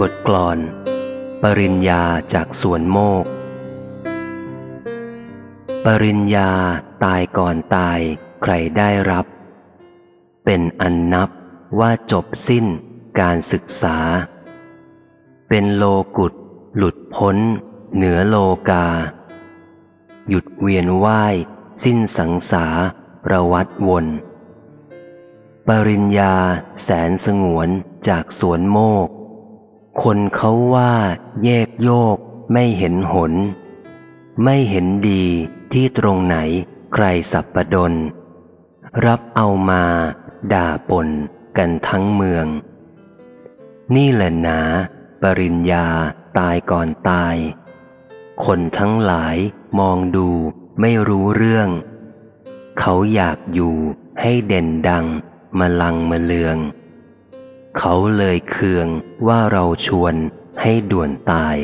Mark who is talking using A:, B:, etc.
A: บทกลอน ปริญญาจากสวนโมก ปริญญาตายก่อนตายใครได้รับ เป็นอันนับว่าจบสิ้นการศึกษา เป็นโลกุตหลุดพ้น เหนือโลกา หยุดเวียนว่าย สิ้นสังสาประวัติวน ปริญญาแสนสงวนจากสวนโมก คนเขาว่าแยกโยก ไม่เห็นหน ไม่เห็นดีที่ตรงไหนใครสับประดน รับเอามา ด่าปนกันทั้งเมือง นี่แหละหนา ปริญญาตายก่อนตาย คนทั้งหลายมองดูไม่รู้เรื่อง เขาอยากอยู่ให้เด่นดังมาลังมาเลือง เขาเลยเคืองว่าเราชวนให้ด่วนตาย